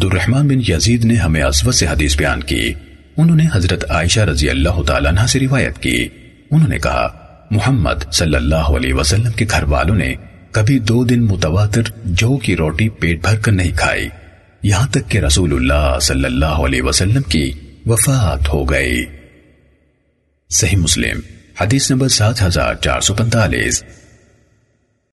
عبد الرحمن بن یزید نے ہمیں اسود سے حدیث بیان کی۔ انہوں نے حضرت عائشہ رضی اللہ تعالیٰ عنہ سے روایت کی۔ انہوں نے کہا، محمد صلی اللہ علیہ وسلم کے گھر والوں نے کبھی دو دن متواتر جو کی روٹی پیٹ بھر کر نہیں کھائی۔ یہاں تک کہ رسول اللہ صلی اللہ علیہ وسلم کی وفات ہو گئی۔ صحیح مسلم، حدیث نمبر سات ہزار چار سو پنتالیس